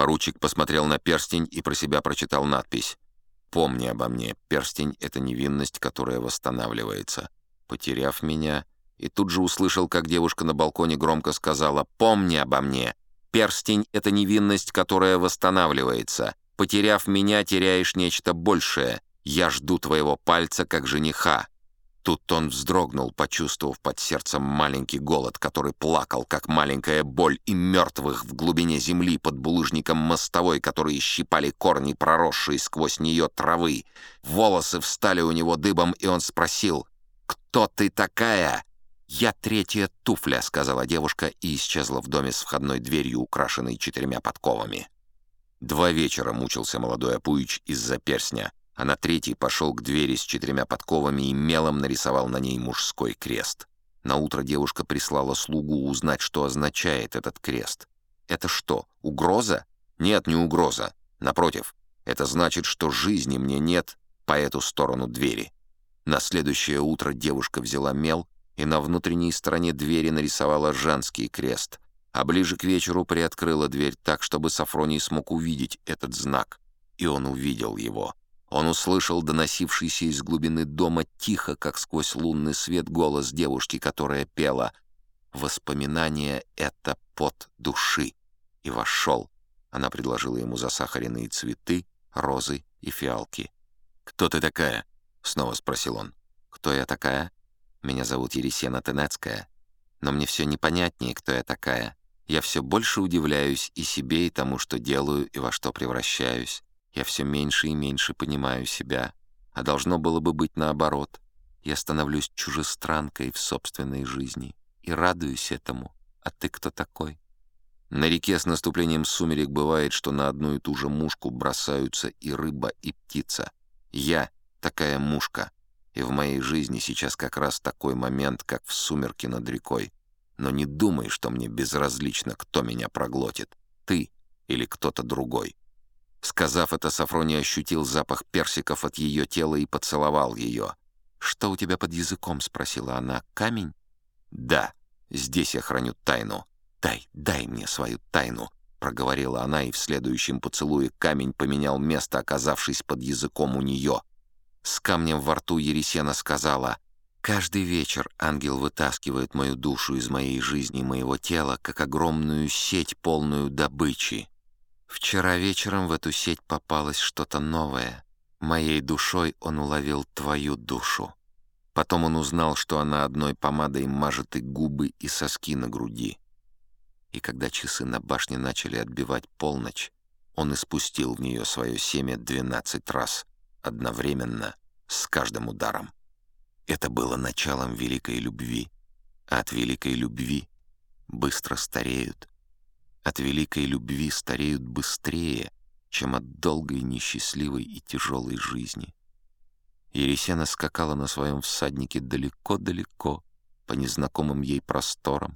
Поручик посмотрел на перстень и про себя прочитал надпись. «Помни обо мне, перстень — это невинность, которая восстанавливается. Потеряв меня...» И тут же услышал, как девушка на балконе громко сказала «Помни обо мне, перстень — это невинность, которая восстанавливается. Потеряв меня, теряешь нечто большее. Я жду твоего пальца, как жениха. Тут он вздрогнул, почувствовав под сердцем маленький голод, который плакал, как маленькая боль, и мертвых в глубине земли под булыжником мостовой, которые щипали корни, проросшие сквозь нее травы. Волосы встали у него дыбом, и он спросил, «Кто ты такая?» «Я третья туфля», — сказала девушка и исчезла в доме с входной дверью, украшенной четырьмя подковами. Два вечера мучился молодой Апуич из-за перстня а на третий пошел к двери с четырьмя подковами и мелом нарисовал на ней мужской крест. На утро девушка прислала слугу узнать, что означает этот крест. Это что, угроза? Нет, не угроза. Напротив, это значит, что жизни мне нет по эту сторону двери. На следующее утро девушка взяла мел и на внутренней стороне двери нарисовала женский крест, а ближе к вечеру приоткрыла дверь так, чтобы Сафроний смог увидеть этот знак. И он увидел его. Он услышал доносившийся из глубины дома тихо, как сквозь лунный свет, голос девушки, которая пела «Воспоминание — это пот души». И вошел. Она предложила ему засахаренные цветы, розы и фиалки. «Кто ты такая?» — снова спросил он. «Кто я такая? Меня зовут Ересена Тенецкая. Но мне все непонятнее, кто я такая. Я все больше удивляюсь и себе, и тому, что делаю, и во что превращаюсь. Я все меньше и меньше понимаю себя, а должно было бы быть наоборот. Я становлюсь чужестранкой в собственной жизни и радуюсь этому. А ты кто такой? На реке с наступлением сумерек бывает, что на одну и ту же мушку бросаются и рыба, и птица. Я такая мушка, и в моей жизни сейчас как раз такой момент, как в сумерке над рекой. Но не думай, что мне безразлично, кто меня проглотит, ты или кто-то другой. Сказав это, Сафроний ощутил запах персиков от ее тела и поцеловал ее. «Что у тебя под языком?» — спросила она. «Камень?» «Да, здесь я храню тайну. Дай, дай мне свою тайну», — проговорила она, и в следующем поцелуе камень поменял место, оказавшись под языком у нее. С камнем во рту Ересена сказала, «Каждый вечер ангел вытаскивает мою душу из моей жизни, моего тела, как огромную сеть, полную добычи. Вчера вечером в эту сеть попалось что-то новое. Моей душой он уловил твою душу. Потом он узнал, что она одной помадой мажет и губы, и соски на груди. И когда часы на башне начали отбивать полночь, он испустил в нее свое семя двенадцать раз, одновременно, с каждым ударом. Это было началом великой любви, а от великой любви быстро стареют от великой любви стареют быстрее, чем от долгой, несчастливой и тяжелой жизни. Ересена скакала на своем всаднике далеко-далеко, по незнакомым ей просторам,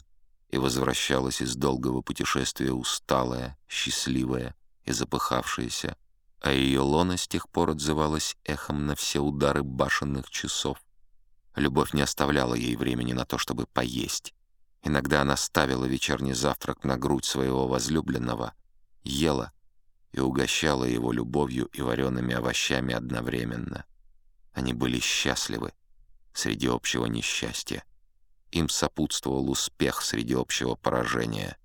и возвращалась из долгого путешествия усталая, счастливая и запыхавшаяся, а ее лона с тех пор отзывалась эхом на все удары башенных часов. Любовь не оставляла ей времени на то, чтобы поесть. Иногда она ставила вечерний завтрак на грудь своего возлюбленного, ела и угощала его любовью и вареными овощами одновременно. Они были счастливы среди общего несчастья. Им сопутствовал успех среди общего поражения.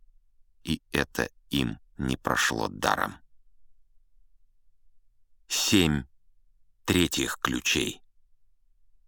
И это им не прошло даром. Семь третьих ключей.